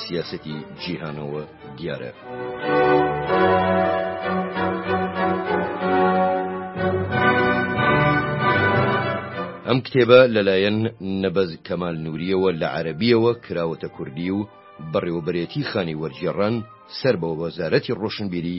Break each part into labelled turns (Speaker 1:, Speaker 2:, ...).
Speaker 1: سیاسەتی جیهانەوە دیارە. ئەم کتێبە لەلایەن نەبەز کەمال نووریەوە لە عەربیەوە کراوەتە کوردی و بەڕێوەبەرێتی خانی وەرگێڕان سەر بە وەزارەتی ڕۆشنبیری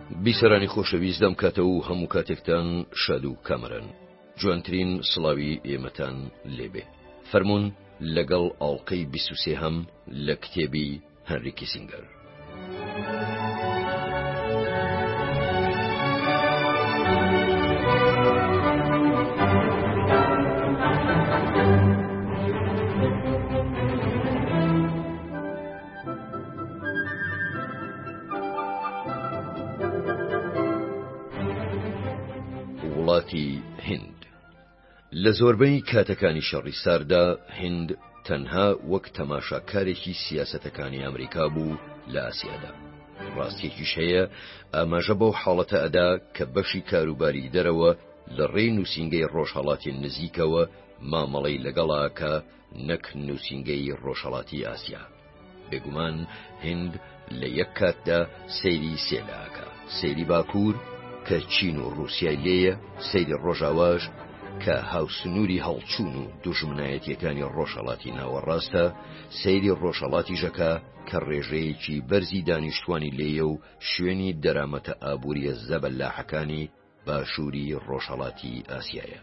Speaker 1: بیسەرانی خۆشەویست دەم کاتە و هەموو کاتێکتان شاد و کامەران جوانترین سڵاوی ئێمەتان لێبێ فەرموون لەگەڵ ئاڵلقەی بیست و سێهەم لە کتێبی هەنری کیسینگەر. وڵاتی هند لە زۆربەی کاتەکانی شەڕی ساردا هند تەنها وەک تەماشاکارێکی سیاسەتەکانی ئەمریکا بوو لە ئاسیادا ڕاستێکیش هەیە ئاماژە بەو حاڵەتە ئەدا کە بەشی کاروباری دەرەوە لە ڕێی نووسینگەی ڕۆژهڵاتی نزیکەوە مامەڵەی لەگەڵاکە نەک نووسینگەی ڕۆژهەڵاتی ئاسیا. بێگومان هند لە یەک کاتدا سەیری سێ لاکە، سەیری باکوور کە چین و ڕووسای لێیە، سەیری ڕۆژاواش کە هاوسنووری هەڵچوون و دوژمنایەتییەکانی ڕۆژهەڵاتی ناوەڕاستە، سەیری ڕۆژهەڵاتیشەکە کە ڕێژەیەکی بەرزی دانیشتووانی لێیە و شوێنی دەرامەتە ئابوورییە زەبەلاحەکانی باشووری ڕۆژهەڵاتی ئاسیایە.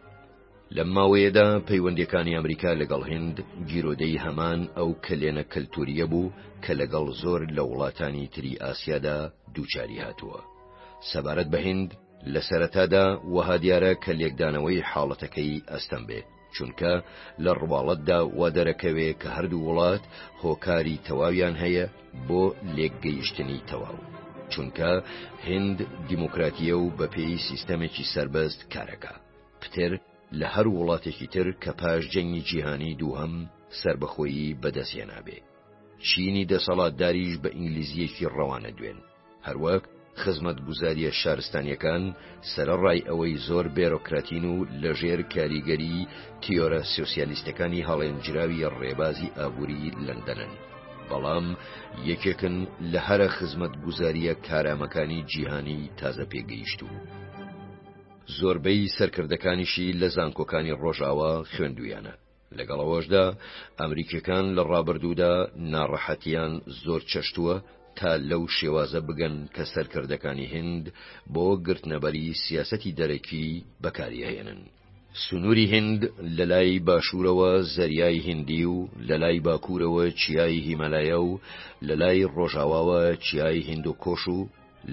Speaker 1: لەم ماوەیەدا پەیوەندیەکانی ئەمریکا لەگەڵ هند گیرۆدەی هەمان ئەو کەلێنە کەلتوریە بوو کە لەگەڵ زۆر لە وڵاتانی تری ئاسیادا دووچاری هاتووە. سەبارەت بە هند، لە سەرەتادا وەها دیارە کە لێکدانەوەی حاڵەتەکەی ئەستەم بێت، چونکە لە ڕواڵەتدا وا دەرەکەوێ کە هەردوو وڵات هۆکاری تەواویان هەیە بۆ لێکگەیشتنی تەواو چونکە هند دیموکراتیە و بەپێی سیستەمێکی سربەست کارەکە پتر لە هەر وڵاتێکی تر کە پاش جەنگی جیهانی دووهەم سربەخۆیی بەدەستهێنابێ چینی دەسەڵاتداریش بە ئینگلیزیەکی ڕەوانە دوێن هەروەک خزمەتگوزارییە شارستانییەکان، سەرەڕای ئەوەی زۆر بێرۆکراتین و لەژێر کاریگەریی تیۆرە سۆسیالیستەکانی هەڵێنجراوی ڕێبازی ئابووریی لەندەنن، بەڵام یەکێکن لە هەرە خزمەتگوزارییە کارامەکانی جیهانی تازەپێگەیشتوو. زۆربەی سەرکردەکانیشی لە زانکۆکانی ڕۆژاوا خوێندوویانە. لەگەڵ ئەوەشدا ئەمریکیەکان لە ڕابردوودا ناڕەحەتیان زۆر چەشتووە تا لەو شێوازە بگەن کە سەرکردەکانی هند بۆ گرتنەبەری سیاسەتی دەرەکی بەکاریهێنن. سنووری هند لە لای باشوورەوە زەریای هندی و لە لای باکوورەوە چیای هیمالایە و لە لای ڕۆژاواوە چیای هیندۆکۆش و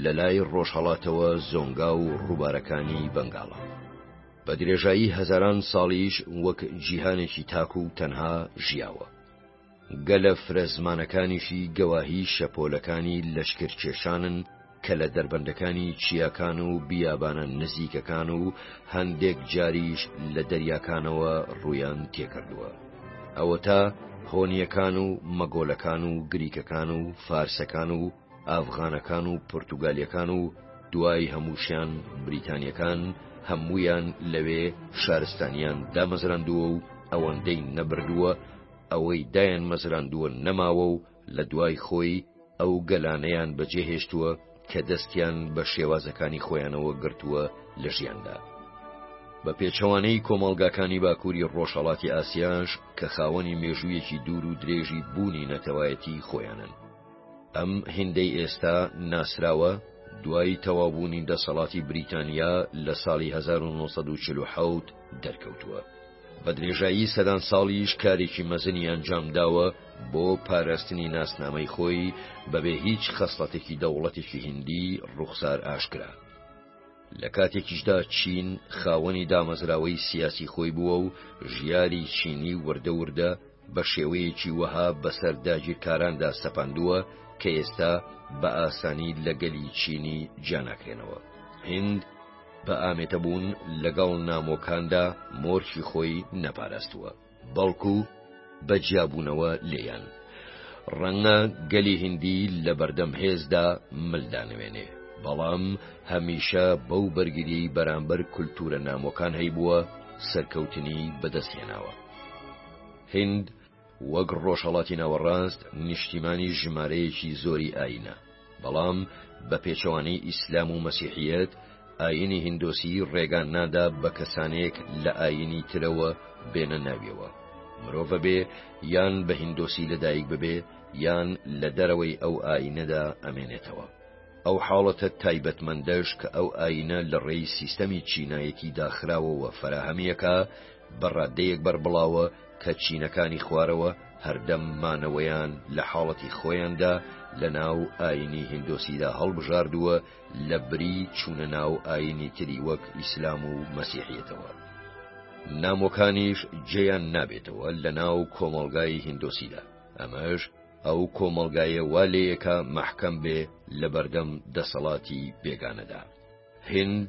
Speaker 1: لە لای ڕۆژهەڵاتەوە زۆنگا و ڕووبارەکانی بەنگاڵە. بە درێژایی هەزاران ساڵیش وەک جیهانێکی تاک و تەنها ژیاوە. گەلە فرە زمانەکانیشی گەواهی شەپۆلەکانی لەشکرکێشانن کە لە دەربەندەکانی چیاکان و بیابانە نزیکەکان و هەندێک جاریش لە دەریاکانەوە ڕوویان تێکردووە. ئەوەتا هۆنییەکان و مەگۆلەکان و گریکەکان و فارسەکان و ئەفغانەکان و پورتوگالیەکان و دوای هەمووشیان بریتانیەکان هەموویان لەوێ شارستانیان دامەزراندووە و ئەوەندەی نەبردووە ئەوەی دایان مەزراندووە نەماوە و لە دوای خۆی ئەو گەلانەیان بەجێهێشتووە کە دەستیان بە شێوازەکانی خۆیانەوە گرتووە لە ژیاندا. بە پێچەوانەی کۆمەڵگاکانی باکووری ڕۆژهەڵاتی ئاسیاش کە خاوەنی مێژوویەکی دوور و درێژی بوونی نەتەوایەتی خۆیانن. ئەم هیندەی ئێستا ناسراوە دوای تەوابوونی دەسەڵاتی بریتانیا لە ساڵی 1940 دەرکەوتووە. بە درێژایی سەدان ساڵیش کارێکی مەزنی ئەنجامداوە بۆ پاراستنی ناسنامەی خۆی بەبێ هیچ خەسڵەتێکی دەوڵەتێکی هندی ڕوخسار ئاشکرا. لە کاتێکیشدا چین خاوەنی دامەزراوەی سیاسی خۆی بووە و ژیاری چینی وردە وردە بە شێوەیەکی وەها بەسەر داگیرکاراندا سەپاندووە کە ئێستا بە ئاسانی لە گەلی چینی جیاناکرێنەوە هند بە ئامێتەبوون لەگەڵ نامۆکاندا مۆرکی خۆی نەپاراستووە. بەڵکو بە جیابوونەوە لێیان. ڕەنگە گەلی هندی لە بەردەم هێزدا مل دانەوێنێ، بەڵام هەمیشە بەو بەرگریی بەرامبەر کولتوورە نامۆکان هەیبووە، سەرکەوتنی بەدەست هێناوە. هند وەک ڕۆژهەڵاتی ناوەڕاست نیشتیمانی ژمارەیەکی زۆری ئایینە، بەڵام بە پێچەوانەی ئیسلام و مەسیحیەت ئاینی هیندۆسی ڕێگان نادا بە کەسانێک لە ئاینی ترەوە بێنە ناویەوە مرۆڤە بێ یان بە هیندۆسی لەدایک ببێ یان لە دەرەوەی ئەو ئاینەدا ئەمێنێتەوە ئەو حاڵەتە تایبەتمەندەش کە ئەو ئاینە لە ڕێی سیستەمی چینایەتی داخراوەوە فەراهەمیەکە بە ڕادەیەک بەربڵاوە کە چینەکانی خوارەوە هەردەم مانەوەیان لە حاڵەتی خۆیاندا لە ناو ئاینی هیندۆسیدا هەڵبژاردووە لە بری چوونە ناو ئاینی تری وەک ئیسلام و مەسیحیەتەوە نامۆکانیش جێیان نابێتەوە لە ناو کۆمەڵگای هیندۆسیدا ئەمەش ئەو کۆمەڵگایە وا لەیەکە مەحکەم بێ لە بەردەم دەسەڵاتی بێگانەدا هند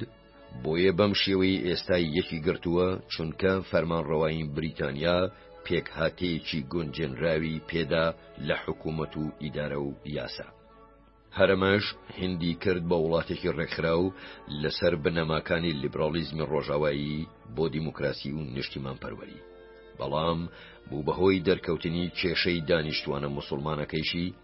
Speaker 1: بۆیە بەم شێوەیەی ئێستای یەکی گرتووە، چونکە فەرمانڕەوایین بریتانیا پێکهاتەیەکی گونجێنراوی پێدا لە حکوومەت و ئیدارە و یاسا. هەرەمەش هندی کرد بە وڵاتێکی ڕێکخراو لەسەر بنەماکانی لیبراڵیزمی ڕۆژاوایی بۆ دیموکراسی و نیشتیمانپەروەری. بەڵام بوو بەهۆی دەرکەوتنی کێشەی دانیشتوانە موسڵمانەکەیشی،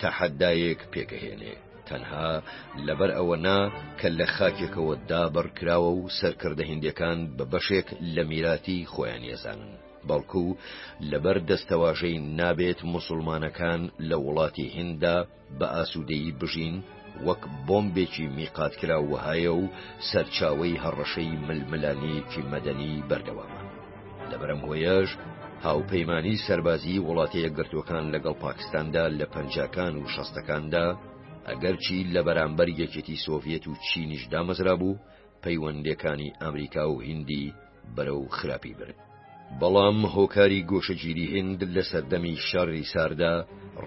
Speaker 1: تەحەدایەک پێکەهێنێ تەنها لەبەر ئەوە نا کە لە خاکێکەوە دابڕ کراوە و سەرکردە هندێکان بە بەشێک لە میراتی خۆیان یەزانن بەڵکو لەبەر دەستەواژەی نابێت مسلمانەکان لە وڵاتی هیندا بە ئاسوودەیی بژین وەک بۆمبێکی میقاتکرا وهایە و سەرچاوی هەڕەشەی ململانەیەکی مەدەنی بەردەوامە. لەبەرم هۆیەش هاوپەیمانانی سەربازی وڵاتە یەکگرتوەکان لەگەڵ پاکستاندا لە پەنجاکان و شەستەکاندا ئەگەرچی لە بەرامبەر یەکێتی سۆڤەت و چینیش دامەزرا بوو پەیوەندەکانی ئەمریکا و هندی بەرەو خراپی برد بەڵام هۆکاری گۆشەگیری هند لە سەردەمی شەڕی ساردا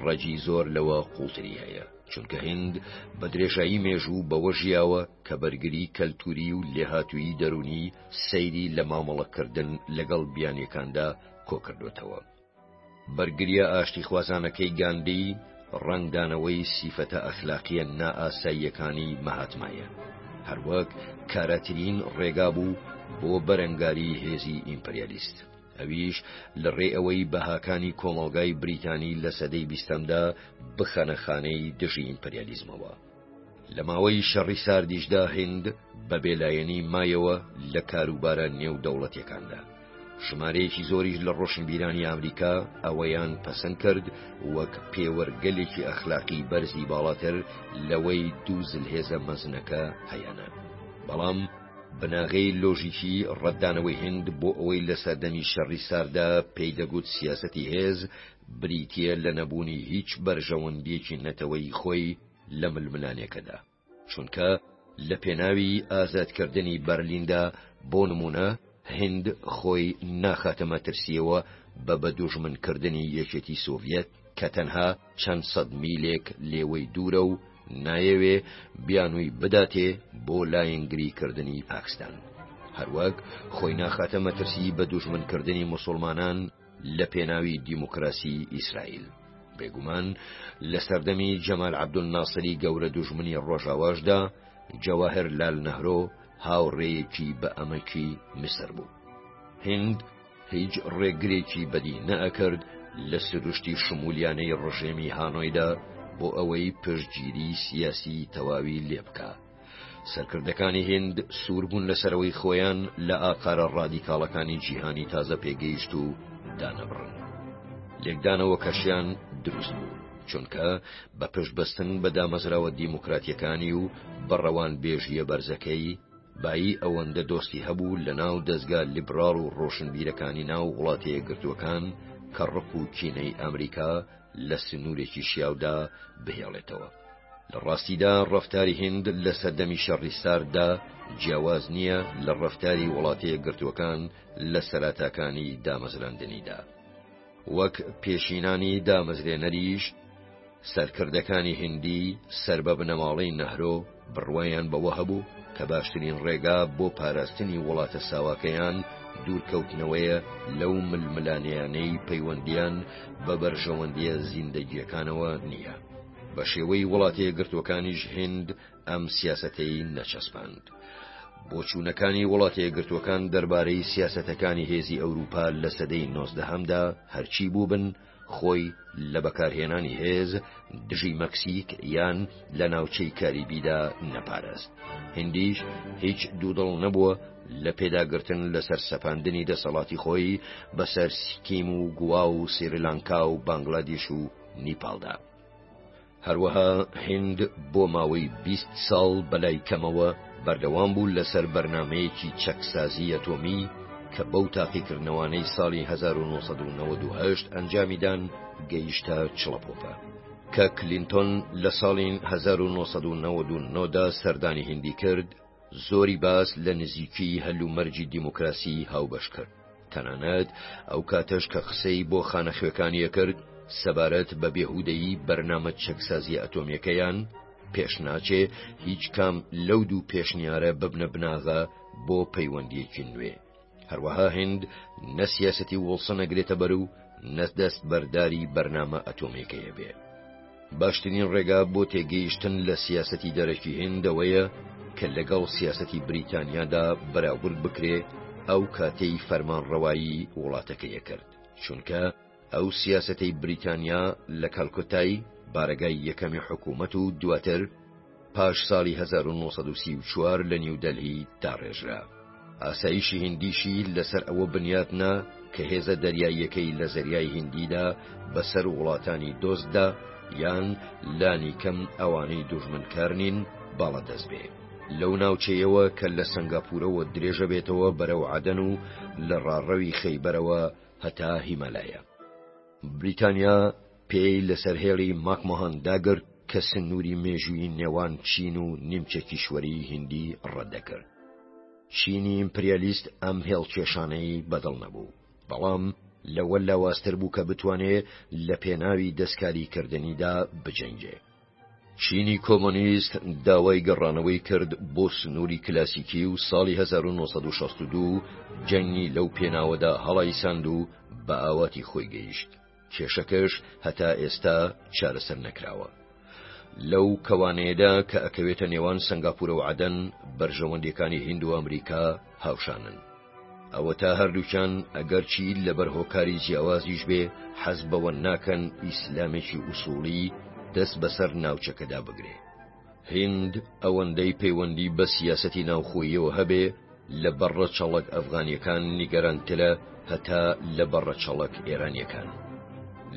Speaker 1: ڕەجی زۆر لەوە قوڵتری هەیە چونکە هند بە درێژایی مێژوو بەوە ژیاوە کە بەرگری کەلتوری و لێهاتووی دەرونی سەیری لە مامەڵەکردن لەگەڵ بیانیەکاندا کۆکردۆتەوە. بەرگریە ئاشتیخوازانەکەی گاندی ڕەنگدانەوەی سیفەتە ئەخلاقیە نائاساییەکانی مەهاتمایە، هەروەک کاراترین ڕێگا بوو بۆ بەرەنگاری هێزی ئیمپریالیست، ئەویش لە ڕێی ئەوەی بەهاکانی کۆمەڵگای بریتانی لە سەدەی بیستەمدا بخەنە خانەی دژی ئیمپریالیزمەوە. لە ماوەی شەڕی ساردیشدا هند بە بێلایەنی مایەوە لە کاروبارە نێو دەوڵەتیەکاندا. ژمارەیەکی زۆریش لە ڕۆشنبیرانی ئامریکا ئەوەیان پەسەند کرد وەک پێوەرگەلێکی ئەخلاقی بەرزی باڵاتر لەوەی دوو زلهێزە مەزنەکە هەیەە بەڵام بناغەی لۆژیکی ڕەتدانەوەی هند بۆ ئەوەی لە سەردەمی شەڕی ساردا پێی دەگوت سیاسەتی هێز بریتییە لە نەبوونی هیچ بەرژەوەندییەکی نەتەوەیی خۆی لە ململانێکەدا، چونکە لە پێناوی ئازادکردنی بەرلیندا، بۆ نموونە، هند خۆی ناخاتە مەترسییەوە بە بە دوژمنکردنی یەکێتی سۆڤیەت کە تەنها چەند سەد میلێک لێوەی دوورە و نایەوێ بیانووی بداتێ بۆ لایەنگریکردنی پاکستان، هەروەک خۆی ناخاتە مەترسیی بە دوژمنکردنی موسوڵمانان، لە پێناوی دیموکراسی ئیسرائیل. بێگومان لە سەردەمی جەمال عبدول ناسری گەورە دوژمنی ڕۆژاواشدا جەواهر لال نەهرۆ هاوڕێیەکی بە ئەمەکی میسر بوو. هند هیچ ڕێگرێکی بەدی نەئەکرد لە سروشتی شمولیانەی ڕژێمی هانۆیدا بۆ ئەوەی پشتگیری سیاسی تەواوی لێ بکە. سەرکردەکانی هند سووربوون لەسەرەوەی خۆیان لە ئاقارە ڕادیکاڵەکانی جیهانی تازە پێگەیشت و دانەبڕن لێکدانەوە کەشیان دروست بوو چونکە بە پشتبەستن بە دامەزراوە دیموکراتیەکانی و بەڕەوان بێژیە بەرزەکەی بایی ئەوەندە دۆستی هەبوو لە ناو دەستگا لیبرال و ڕۆشنبیرەکانی ناو وڵاتەیە گرتوەکان کە ڕق و کینەی ئەمریکا لە سنوورێکی شیاودا بهێڵێتەوە. لە ڕاستیدا ڕەفتاری هیند لە سەردەمی شەڕی سارددا جیاواز نییە لە ڕەفتاری وڵاتە یەکگرتووەکان لە سەراتاکانی دامەزراندنیدا. وەک پێشینانی دامەزرێنەریش، سەرکردەکانی هیندی سەر بە بنەماڵەی نەهرۆ بڕوایان بەوە هەبوو کە باشترین ڕێگا بۆ پاراستنی وڵاتە ساواکەیان دوورکەوتنەوەیە لەو ململانێیانەی پەیوەندییان بە بەرژەوەندییە زیندەگییەکانەوە نییە. بە شێوەی وڵاتەیەکگرتووەکانیش هند ئەم سیاسەتەی نەچەسپاند. بۆچوونەکانی وڵاتەیەکگرتووەکان دەربارەی سیاسەتەکانی هێزی ئەوروپا لە سەدەی نۆزدەهەمدا هەرچی بووبن، خۆی لە بەکارهێنانی هێز دژی مەکسیک یان لە ناوچەی کاریبیدا نەپارست. هندیش هیچ دوودڵ نەبووە لە پێداگرتن لەسەر سەپاندنی دەسەڵاتی خۆی بەسەر سکیم و گووا و سریلانکا و بانگلادیش و نیپاڵدا. هەروەها هند بۆ ماوەی بیست ساڵ بەلای کەمەوە بەردەوام بوو لەسەر بەرنمەیەکی چەکسازی ئەتۆمی کە بەو تاقیکردنەوانەی ساڵی 1992 ئەنجامیدان گەیشتە چڵەپۆپە. کە کلینتۆن لە ساڵی 1990دا سەردانی هندی کرد، زۆری باس لە نزیکیی هەلومەرجی دیموکراسیی هاوبەش کرد، تەنانەت ئەو کاتەش کە قسەی بۆ خانەخوێکانی ئەکرد سەبارەت بە بێهودەیی بەرنامە چەکسازییە ئەتۆمییەکەیان، پێش ناچێ هیچ کام لەو دوو پێشنیارە ببنە بناغە بۆ پەیوەندییەکی نوێ. هەروەها هند نە سیاسەتی وڵسن ئەگرێتە بەر و نە دەست بەرداری بەرنامە ئەتۆمیەکەیە بێ. باشترین ڕێگا بۆ تێگەیشتن لە سیاسەتی دەرەکی هندەوەیە کە لەگەڵ سیاسەتی بریتانیادا بەراورد بکرێ ئەو کاتەی فەرمانڕەوایی وڵاتەکەیە کرد چونکە ئەو سیاسەتەی بریتانیا لە کالکوتای بارەگای یەکەمی حکوومەت و دواتر پاش ساڵی هەزار و نۆ سەد و سی و چوار لە نیودەلهی داڕێژرا. ئاسایشی هیندیشی لەسەر ئەوە بنیات نا کە هێزە دەریاییەکەی لە زەریای هیندیدا بەسەر وڵاتانی دۆستدا یان لانی کەم ئەوانەی دوژمنکار نین باڵادەست بێ لەو ناوچەیەوە کە لە سەنگاپورەوە درێژە بێتەوە بەرەو عەدەن و لە ڕاڕەوی خەیبەرەوە هەتا هیمالایا. بریتانیا پێی لەسەر هێڵی ماکمۆهان داگرت کە سنووری مێژووی نێوان چین و نیمچە کیشوەری هیندی ڕەت دەکرد. چینی ئیمپریالیست ئەم هێڵکێشانەی بەدڵ نەبوو، بەڵام لەوە لاوازتر بوو کە بتوانێ لە پێناوی دەستکاریکردنیدا بجەنگێ. چینی کۆمۆنیست داوای گەڕانەوەی کرد بۆ سنووری کلاسیکی و ساڵی 1962 جەنگی لەو پێناوەدا هەڵای ساند و بە ئاواتی خۆی گەیشت کێشەکەش هەتا ئێستا چارەسەر نەکراوە لەو کەوانەیەدا کە ئەکەوێتە نێوان سنگاپورە و عدەن بەرژەوەندەکانی هندو ئەمریکا هاوشانن ئەوەتا هەردووکیان ئەگەرچی لەبەر هۆکاری جیاوازیش بێ حەز بەوە ناکەن ئیسلامێکی ئوسوڵی دەست بەسەر ناوچەکەدا بگرێ هند ئەوەندەی پەیوەندی بە سیاسەتی ناوخۆیەوە هەبێ لە بەڕە چەڵک ئەفغانیەکان نیگەرانترە هەتا لە بەڕە چەڵک ئێرانیەکان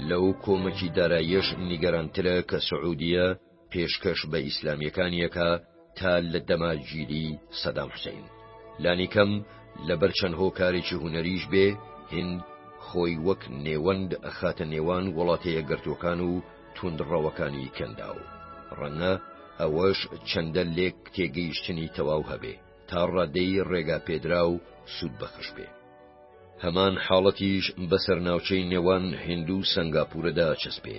Speaker 1: لەو کۆمەکی داراییەش نیگەرانترە کە سعودیە پێشکەش بە ئیسلامیەکانی ئەکا تا لە دەمارگیری سەدام حوسەین لانیکەم لەبەر چەند هۆکارێکی هونەریش بێ هند خۆی وەک نێوەند ئەخاتە نێوان وڵاتەیە گرتوەکان و توندڕەوەکانی کەنداو ڕەنگە ئەوەش چەندە لێک تێگەیشتنی تەواو هەبێ تا ڕادەی ڕێگا پێدرا و سوود بەخش بێ. هەمان حاڵەتیش بەسەر ناوچەی نێوان هیند و سەنگاپورەدا ئەچەسپێ.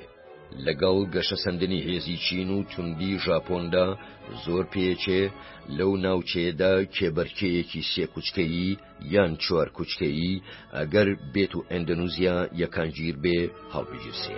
Speaker 1: لەگەڵ گەشەسەندنی هێزی چین و توندی ژاپۆندا زۆر پێچێ لەو ناوچەیەدا کێبەرکێیەکی سێ کوچکەیی یان چوار کوچکەیی ئەگەر بێت و ئەندەنوزیا یەکانگیر بێ هەڵبگیرسێ.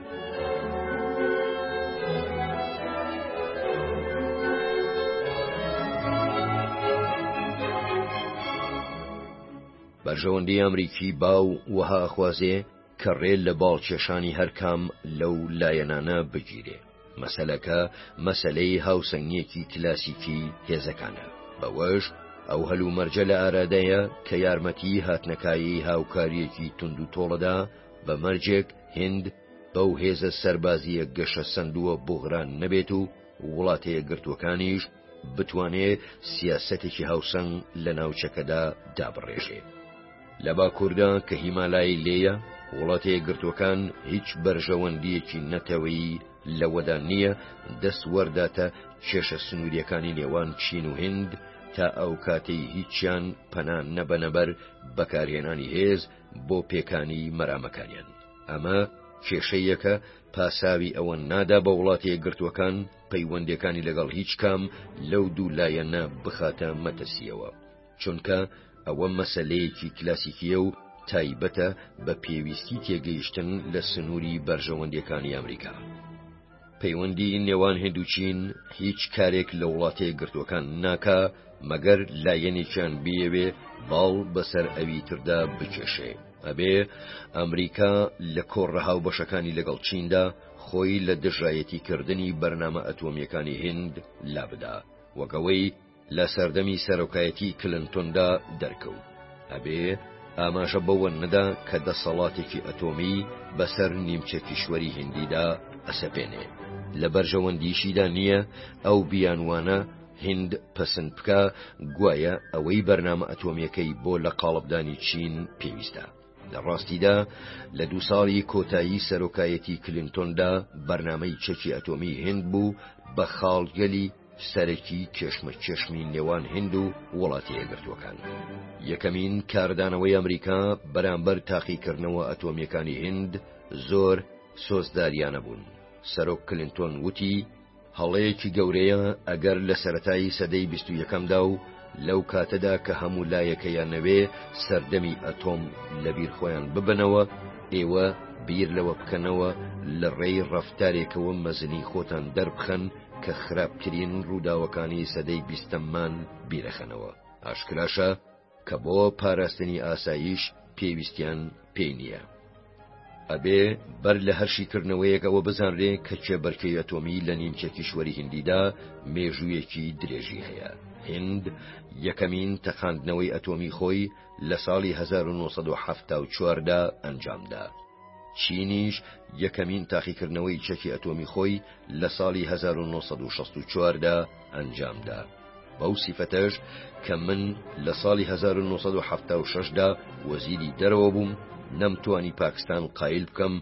Speaker 1: بەرژەوەندی ئەمریکی باو وەها ئەخوازێ کە ڕێ لە باڵکێشانی هەرکام لەو لایەنانە بگیرێ مەسلەکە مەسلەی هاوسنگیەکی کلاسیکی هێزەکانە بەوەش ئەو هەلومەرجە لە ئارادەیە کە یارمەتی هاتنەکایی هاوکاریەکی تونند و تۆڵەدا بە مەرجێک هند بەو هێزە سەربازییە گەشەسەندووە بوغران نەبێت و وڵاتەیەکگرتووەکانیش بتوانێ سیاسەتێکی هاوسەنگ لە ناوچەکەدا دابڕێژێ لە باکووردا کە هیمالایی لێیە وڵاتەیە گرتوەکان هیچ بەرژەوەندیەکی نەتەوەیی لەوەدا نییە دەست وەرداتە کێشە سنووریەکانی نێوان چین و هند تا ئەو کاتەی هیچیان پەنا نەبەنەبەر بەکارهێنانی هێز بۆ پێکانی مەرامەکانیان ئەمە کێشەیەکە پاساوی ئەوە نادا بە وڵاتە یەکگرتووەکان پەیوەندەکانی لەگەڵ هیچ کام لەو دوو لایەنە بخاتە مەترسیەوە چونکە ئەوە مەسلەیەکی کلاسیکیە و تایبەتە بە پێویستی تێگەیشتن لە سنووری بەرژەوەندەکانی ئەمریکا. پەیوەندی نێوان هند و چین هیچ کارێک لە وڵاتە یەکگرتووەکان ناکا مەگەر لایەنێکیان بیەوێ باڵ بەسەر ئەوی تردا بکێشێ ئەبێ ئەمریکا لە کۆڕە هاوبەشەکانی لەگەڵ چیندا خۆی لە دژایەتی کردنی بەرنامە ئەتۆمیەکانی هند لابدا وەگەوەی لە سەردەمی سەرۆکایەتی کلنتۆندا دەرکەوت. ئەبێ ئاماژە بەوە نەدا کە دەسەڵاتێکی ئەتۆمی بەسەر نیمچە کیشوەری هندیدا ئەسەپێنێ. لە بەرژەوەندیشیدا نییە ئەو بیانوانە هند پەسند بکا گوایە ئەوەی بەرنامە ئەتۆمیەکەی بۆ لە قاڵبدانی چین پێویستە. لە ڕاستیدا لە دوو ساڵی کۆتایی سەرۆکایەتی کلنتۆندا بەرنمەی چەکی ئەتۆمی هند بوو بە خاڵگەلی سەرەکی کێشمەکێشمی نێوان هند و وڵاتە یەکگرتووەکان یەکەمین کاردانەوەی ئەمریکا بەرامبەر تاقیکردنەوە ئەتۆمیەکانی هند زۆر سۆزداریانە بوون سەرۆک کلنتۆن وتی هەڵەیەکی گەورەیە ئەگەر لە سەتایی سەدەی بیست و یەکەمدا و لەو کاتەدا کە هەموو لایەکەیان نەوێ سەردەمی ئەتۆم لەبیر خۆیان ببنەوە ئێوە بیر لەوە بکەنەوە لە ڕێی ڕفتارێکەوە مەزنی خۆتان دەربخەن کە خراپترین ڕووداوەکانی سەدەی بیستەممان بیرەخەنەوە ئاشکراشە کە بۆ پاراستنی ئاساییش پێویستیان پێی نییە ئەبێ بەر لە هەرشی کردنەوەیەک ئەوە بزانرێ کە کێبەرکەی ئەتۆمی لە نیمچە کیشوەری هندیدا مێژوویەکی درێژی هەیە هند یەکەمین تەقاندنەوەی ئەتۆمی خۆی لە ساڵی 1970دا ئەنجامدا چینیش یەکەمین تاقیکردنەوەی چەکی ئەتۆمی خۆی لە ساڵی 1964 دا ئەنجامدا، بەو سیفەتەش کە من لە ساڵی 1976 دا وەزیری دەرەوە بووم، نەمتوانی پاکستان قایل بکەم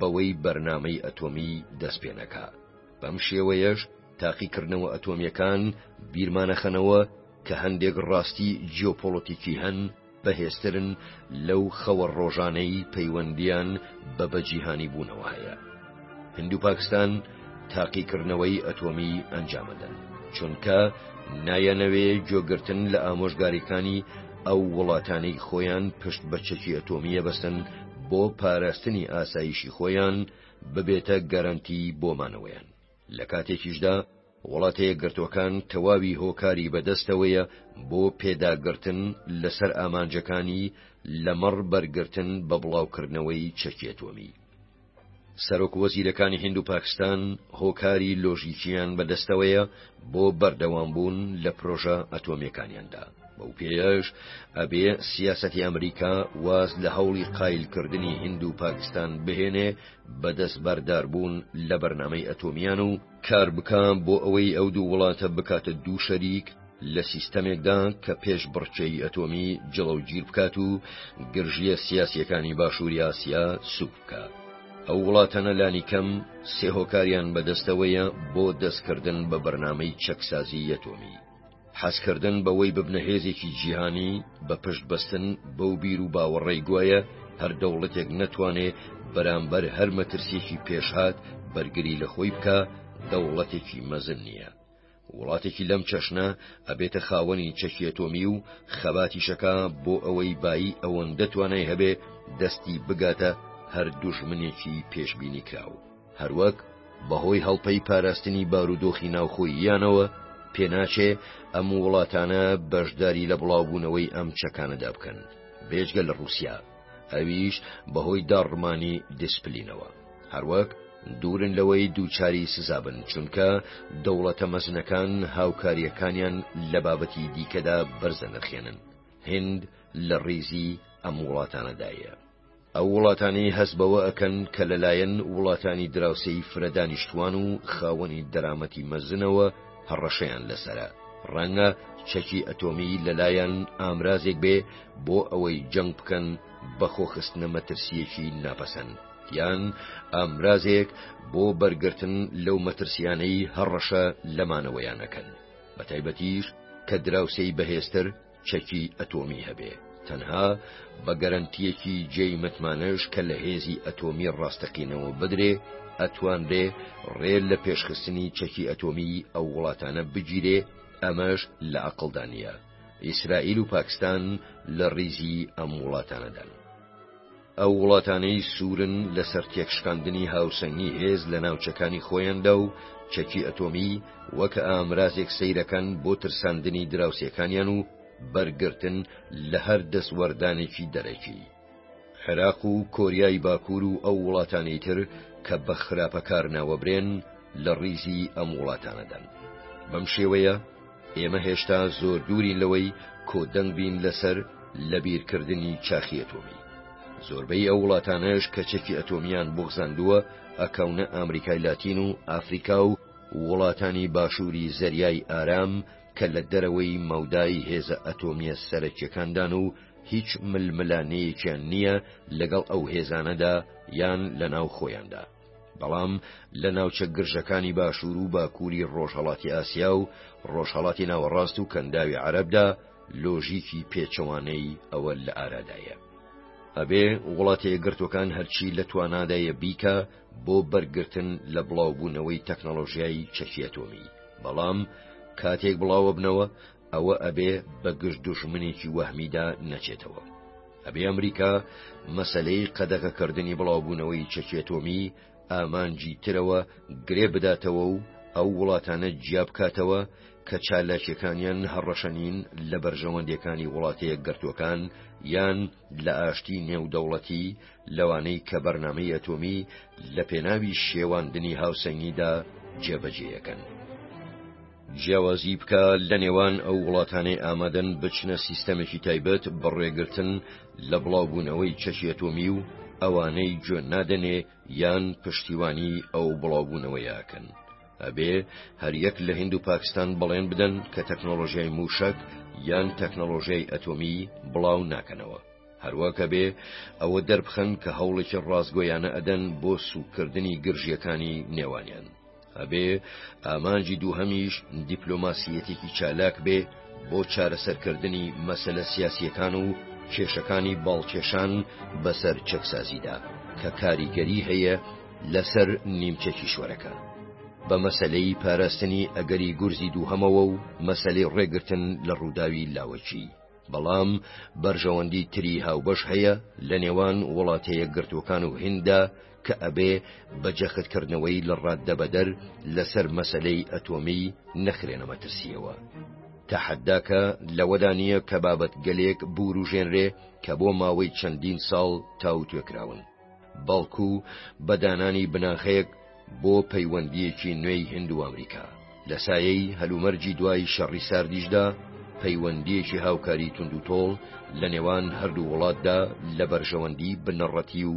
Speaker 1: بەوەی بەرنامەی ئەتۆمی دەست پێ نەکا. بەم شێوەیەش تاقیکردنەوە ئەتۆمییەکان بیرمانەخەنەوە کە هەندێک ڕاستی جیۆپۆڵۆتیکی هەن، بەهێزترن لەو خەوە ڕۆژانەی پەیوەندیان بە بەجیهانی بوونەوە هەیە هند و پاکستان تاقیکردنەوەی ئەتۆمی ئەنجامەدەن چونکە نایەنەوێ جۆگرتن لە ئامۆژگاریەکانی ئەو وڵاتانی خۆیان پشت بە چەکی ئەتۆمیە بەستن بۆ پاراستنی ئاسایشی خۆیان ببێتە گەرەنتی بۆمانەوەیان لە کاتێکیشدا وڵاتەیەکگرتووەکان تەواوی هۆکاری بەدەستەوەیە بۆ پێداگرتن لەسەر ئامانجەکانی لەمەڕ بەرگرتن بە بڵاوکردنەوەی چەکی ئەتۆمی. سەرۆک وەزیرەکانی هند و پاکستان هۆکاری لۆژیکیان بەدەستەوەیە بۆ بەردەوامبوون لە پرۆژە ئەتۆمیەکانیاندا بەو پێش ئەبێ سیاسەتی ئەمریکا واز لە هەوڵی قایلکردنی هند و پاکستان بهێنێ بە دەستبەرداربوون لە بەرنامەی ئەتۆمیان و کار بکە بۆ ئەوەی ئەو دوو وڵاتە بکاتە دوو شەریک لە سیستەمێکدا کە پێش بڕچەی ئەتۆمی جڵەوگیر بکات و گرژیە سیاسیەکانی باشووری ئاسیا سوک بکە. ئەو وڵاتەنە لانی کەم سێهۆکاریان بەدەستەوەیە بۆ دەستکردن بە بەرنامەی چەکسازی یەتۆمی. حەزکردن بەوەی ببنە هێزێکی جیهانی بە پشت بەستن بەو بیر و باوەڕێ گوایە هەر دەوڵەتێک نەتوانێ بەرامبەر هەر مەترسیێکی پێشهات بەرگری لە خۆی بکە دەوڵەتێکی مەزن نییە. وڵاتێکی لەم چەشنە ئەبێتە خاوەنی چەکیەتۆمی و خەباتیشەکە بۆ ئەوەی بایی ئەوەن دەتوانای هەبێ دەستی بگاتە هەر دوژمنێکی پێشببینی کراوە. هەروەک بەهۆی هەڵپەی پاراستنی بارودۆخی ناوخۆییانەوە، پێناچێ ئەم وڵاتانە بەشداری لە بڵاوبوونەوەی ئەم چەکانەدا بکەن، بێجگە لە ڕووسیا، ئەویش بەهۆی داڕمانی دیسپلینەوە. هەروەک دوورن لەوەی دووچاری سزا بن، چونکە دەوڵەتە مەزنەکان هاوکارییەکانیان لە بابەتی دیکەدا بەرز دەنرخێنن، هند لە ڕیزی ئەم وڵاتانەدایە. ئەو وڵاتانەی هەست بەوە ئەکەن کە لەلایەن وڵاتانی دراوسێی فرەدانیشتووان و خاوەنی دەرامەتی مەزنەوە هەڕەشەیان لەسەرە، ڕەنگە چەکی ئەتۆمی لەلایان ئامرازێک بێ بۆ ئەوەی جەنگ بکەن بە خۆخستنە مەترسییەکی ناپەسەند، یان ئامرازێک بۆ بەرگرتن لەو مەترسییانەی هەڕەشە لە مانەوەیان ئەکەن، بەتایبەتیش کە دراوسێی بەهێزتر، چەکی ئەتۆمی هەبێ تەنها بە گەرەنتیەکی جێی متمانەش کە لە هێزی ئەتۆمی ڕاستەقینەوە بدرێ ئەتوانرێ ڕێ لە پێشخستنی چەکی ئەتۆمی ئەو وڵاتانە بگیرێ ئەمەش لە ئەقلدانە ئیسرائیل و پاکستان لە ڕیزی ئەم وڵاتانەدان. ئەو وڵاتانەی سوورن لەسەر تێکشکاندنی هاوسەنگی هێز لە ناوچەکانی خۆیاندا و چەکی ئەتۆمی وەک ئامرازێک سەیرەکەن بۆ ترساندنی دراوسێکانیان و بەرگرتن لە هەر دەستوەردانێکی دەرەکی. عێراق و کۆریای باکوور و ئەو وڵاتانەی تر کە بە خراپە کارناوەبرێن لە ڕیزی ئەم وڵاتانەدان. بەم شێوەیە، ئێمە هێشتا زۆر دوورین لەوەی کۆدەنگ بین لەسەر لەبیرکردنی چاخی ئەتۆمی زۆربەی ئەو وڵاتانەش کە چەکی ئەتۆمیان بغزاندووە ئەکەونە ئامریکای لاتین و ئافریقا و وڵاتانی باشووری زەریای ئارام کە لە دەرەوەی مەودای هێزە ئەتۆمیە سەرەکیەکاندان و هیچ ململانێیەکیان نییە لەگەڵ ئەو هێزانەدا یان لە ناو خۆیاندا. بەڵام لە ناوچە گرژەکانی باشوور و باکووری ڕۆژهەڵاتی ئاسیا و ڕۆژهەڵاتی ناوەڕاست و کەنداوی عەرەبدا لۆژیکی پێچەوانەی ئەوە لە ئارادایە. ئەبێ وڵاتە یەکگرتوەکان هەرچی لە توانادایە بیکە بۆ بەرگرتن لە بڵاوبوونەوەی تەکنەڵۆژیای چەکی ئەتۆمی بەڵام کاتێک بڵاوە بنەوە ئەوە ئەبێ بە گشت دوژمنێکی وەهمیدا نەچێتەوە ئەبێ ئەمریکا مەسلەی قەدەغەکردنی بڵاوبوونەوەی چەچێتۆمی ئامانجی ترەوە گرێ بداتەوە و ئەو وڵاتانە جیا بکاتەوە کە چالاکیەکانیان هەڕەشەنین لە بەرژەوەندەکانی وڵاتەیە گرتوەکان یان لە ئاشتی نێودەوڵەتی لەوانەی کە بەرنمەی ئەتۆمی لە پێناوی شێواندنی هاوسەنگیدا جێبەجێەکەن. جیاوازی بکا لە نێوان ئەو وڵاتانەی ئامادەن بچنە سیستەمێکی تایبەت بە ڕێگرتن لە بڵاوبوونەوەی چەکی ئەتۆمی و ئەوانەی گوێ نادەنێ یان پشتیوانی ئەو بڵاوبوونەوەیەکەن ئەبێ هەریەک لە هند و پاکستان بەڵێن بدەن کە تەکنۆلۆژیای موشک یان تەکنۆلۆژیای ئەتۆمی بڵاو ناکەنەوە هەروەکە بێ ئەوە دەربخەن کە هەوڵێکی ڕاستگۆیانە ئەدەن بۆ سوکردنی گرژیەکانی نێوانیان ئەبێ ئامانجی دووهەمیش دیپلۆماسییەتێکی چالاک بێ بۆ چارەسەرکردنی مەسەلە سیاسییەکان و کێشەکانی باڵکێشان بەسەر چەکسازیدا کە کاریگەری هەیە لەسەر نیمچە کیشوەرەکە. بە مەسەلەی پاراستنی ئەگەری گورزی دووهەمەوە و مەسەلەی ڕێگرتن لە ڕووداوی لاوەکی. بەڵام بەرژەوەندی تری هاوبەش هەیە لە نێوان وڵاتە یەکگرتووەکان و هنددا کە ئەبێ بە جەخت کردنەوەی لە ڕاددەبەدەر لەسەر مەسەلەی ئەتۆمی نەخرێنە مەترسییەوە. تەحەداکە لەوەدا نییە کە بابەتگەلێک بورووژێنرێ کە بۆ ماوەی چەندین ساڵ تاوتوێ کراون، بەڵکوو بە دانانی بناخەیەک بۆ پەیوەندییەکی نوێی هند و ئەمریکا. لە سایەی هەلومەرجی دوای شەڕی ساردیشدا، پەیوەندییەکی هاوکاری توندوتۆڵ لە نێوان هەردوو وڵاتدا لە بەرژەوەندیی بنەڕەتی و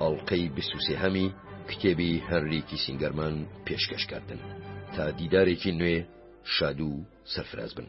Speaker 1: ئەڵقەی بیست و سێهەمی کتێبی هەنری کیسینگەرمان پێشکەش کردن تا دیدارێکی نوێ شاد و سەرفراز بن.